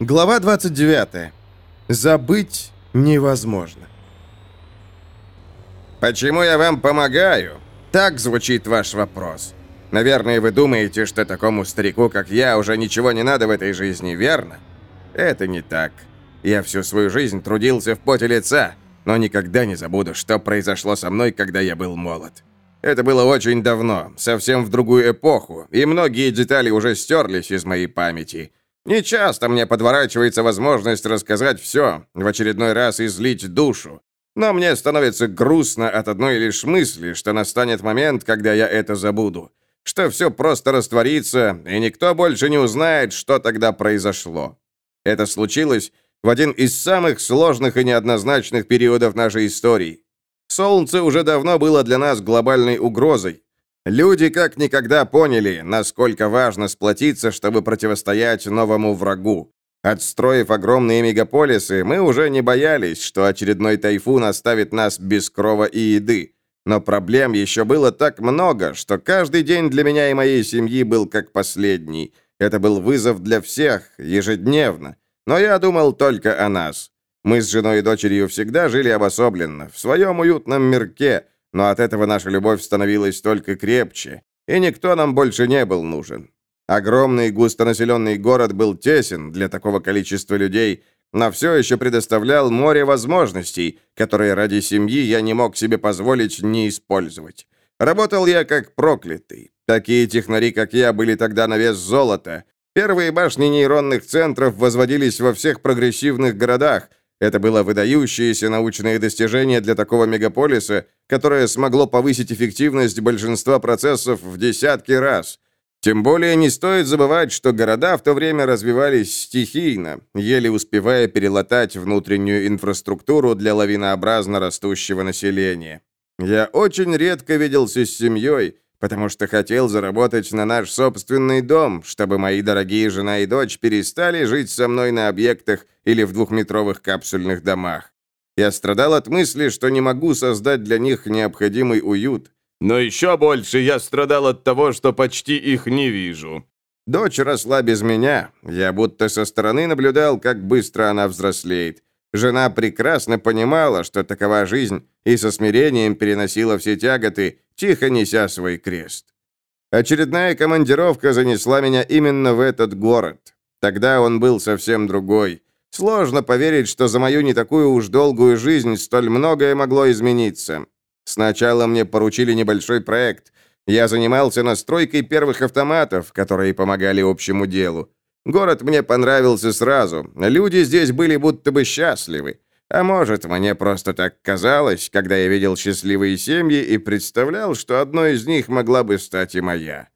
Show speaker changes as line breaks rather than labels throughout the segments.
Глава 29. Забыть невозможно.
«Почему я вам помогаю?» Так звучит ваш вопрос. Наверное, вы думаете, что такому старику, как я, уже ничего не надо в этой жизни, верно? Это не так. Я всю свою жизнь трудился в поте лица, но никогда не забуду, что произошло со мной, когда я был молод. Это было очень давно, совсем в другую эпоху, и многие детали уже стерлись из моей памяти. Не часто мне подворачивается возможность рассказать все, в очередной раз излить душу. Но мне становится грустно от одной лишь мысли, что настанет момент, когда я это забуду. Что все просто растворится, и никто больше не узнает, что тогда произошло. Это случилось в один из самых сложных и неоднозначных периодов нашей истории. Солнце уже давно было для нас глобальной угрозой. Люди как никогда поняли, насколько важно сплотиться, чтобы противостоять новому врагу. Отстроив огромные мегаполисы, мы уже не боялись, что очередной тайфун оставит нас без крова и еды. Но проблем еще было так много, что каждый день для меня и моей семьи был как последний. Это был вызов для всех, ежедневно. Но я думал только о нас. Мы с женой и дочерью всегда жили обособленно, в своем уютном мирке, но от этого наша любовь становилась только крепче, и никто нам больше не был нужен. Огромный густонаселенный город был тесен для такого количества людей, но все еще предоставлял море возможностей, которые ради семьи я не мог себе позволить не использовать. Работал я как проклятый. Такие технари, как я, были тогда на вес золота. Первые башни нейронных центров возводились во всех прогрессивных городах. Это было выдающееся научное достижение для такого мегаполиса, которое смогло повысить эффективность большинства процессов в десятки раз – тем более не стоит забывать, что города в то время развивались стихийно, еле успевая перелатать внутреннюю инфраструктуру для лавинообразно растущего населения. Я очень редко виделся с семьей, потому что хотел заработать на наш собственный дом, чтобы мои дорогие жена и дочь перестали жить со мной на объектах или в двухметровых капсульных домах. Я страдал от мысли, что не могу создать для них необходимый уют,
но еще больше я страдал от того, что почти их не вижу.
Дочь росла без меня. Я будто со стороны наблюдал, как быстро она взрослеет. Жена прекрасно понимала, что такова жизнь, и со смирением переносила все тяготы, тихо неся свой крест. Очередная командировка занесла меня именно в этот город. Тогда он был совсем другой. Сложно поверить, что за мою не такую уж долгую жизнь столь многое могло измениться. Сначала мне поручили небольшой проект. Я занимался настройкой первых автоматов, которые помогали общему делу. Город мне понравился сразу. Люди здесь были будто бы счастливы. А может, мне просто так казалось, когда я видел счастливые семьи и представлял, что одной из них могла бы стать и моя.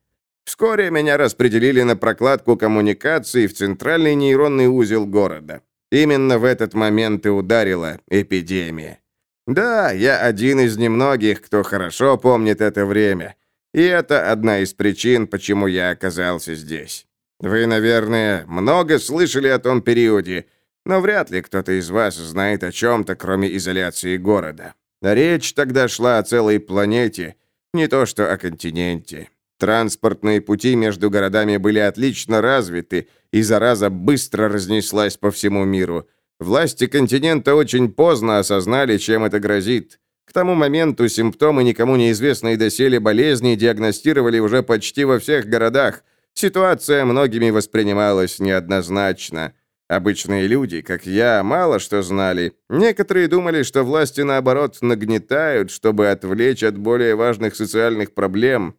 Вскоре меня распределили на прокладку коммуникаций в центральный нейронный узел города. Именно в этот момент и ударила эпидемия. Да, я один из немногих, кто хорошо помнит это время. И это одна из причин, почему я оказался здесь. Вы, наверное, много слышали о том периоде, но вряд ли кто-то из вас знает о чем-то, кроме изоляции города. Речь тогда шла о целой планете, не то что о континенте. Транспортные пути между городами были отлично развиты, и зараза быстро разнеслась по всему миру – Власти континента очень поздно осознали, чем это грозит. К тому моменту симптомы никому неизвестной доселе болезни диагностировали уже почти во всех городах. Ситуация многими воспринималась неоднозначно. Обычные люди, как я, мало что знали. Некоторые думали, что власти, наоборот, нагнетают, чтобы отвлечь от более важных социальных проблем.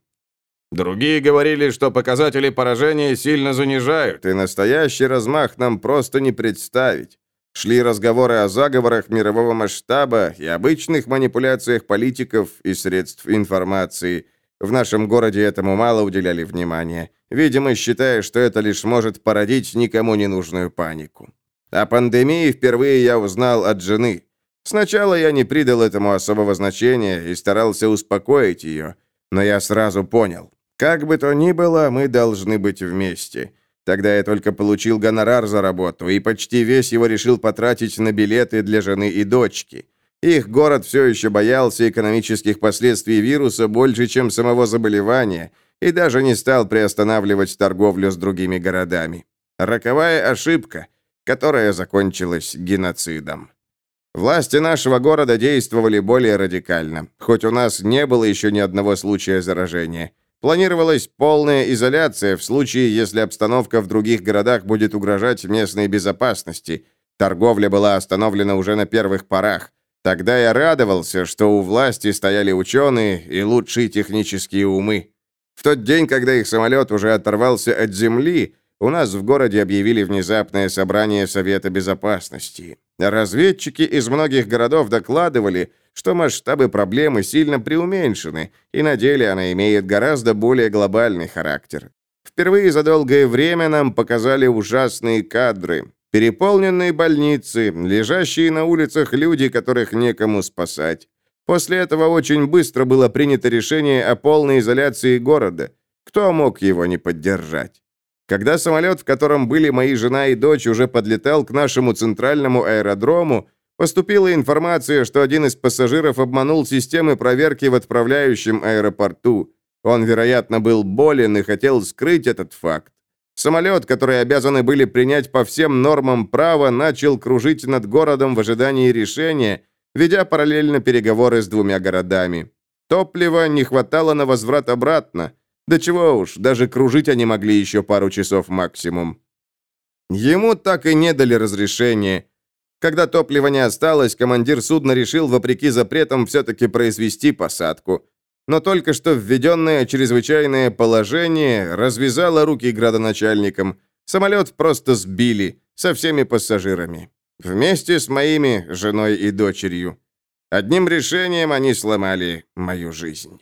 Другие говорили, что показатели поражения сильно занижают,
и настоящий размах нам просто не представить. Шли разговоры о заговорах мирового масштаба и обычных манипуляциях политиков и средств информации. В нашем городе этому мало уделяли внимания, видимо, считая, что это лишь может породить никому не нужную панику. О пандемии впервые я узнал от жены. Сначала я не придал этому особого значения и старался успокоить ее, но я сразу понял, как бы то ни было, мы должны быть вместе. Тогда я только получил гонорар за работу, и почти весь его решил потратить на билеты для жены и дочки. Их город все еще боялся экономических последствий вируса больше, чем самого заболевания, и даже не стал приостанавливать торговлю с другими городами. Роковая ошибка. которая закончилась геноцидом. Власти нашего города действовали более радикально, хоть у нас не было еще ни одного случая заражения. Планировалась полная изоляция в случае, если обстановка в других городах будет угрожать местной безопасности. Торговля была остановлена уже на первых порах. Тогда я радовался, что у власти стояли ученые и лучшие технические умы. В тот день, когда их самолет уже оторвался от земли, у нас в городе объявили внезапное собрание Совета Безопасности. Разведчики из многих городов докладывали, что масштабы проблемы сильно преуменьшены, и на деле она имеет гораздо более глобальный характер. Впервые за долгое время нам показали ужасные кадры. Переполненные больницы, лежащие на улицах люди, которых некому спасать. После этого очень быстро было принято решение о полной изоляции города. Кто мог его не поддержать? Когда самолет, в котором были мои жена и дочь, уже подлетал к нашему центральному аэродрому, поступила информация, что один из пассажиров обманул системы проверки в отправляющем аэропорту. Он, вероятно, был болен и хотел скрыть этот факт. Самолет, который обязаны были принять по всем нормам права, начал кружить над городом в ожидании решения, ведя параллельно переговоры с двумя городами. Топлива не хватало на возврат обратно – да чего уж, даже кружить они могли еще пару часов максимум. Ему так и не дали разрешения. Когда топлива не осталось, командир судна решил, вопреки запретам, все-таки произвести посадку. Но только что введенное чрезвычайное положение развязало руки градоначальникам. Самолет просто сбили, со всеми пассажирами. Вместе с моими женой и дочерью. Одним решением они сломали мою жизнь.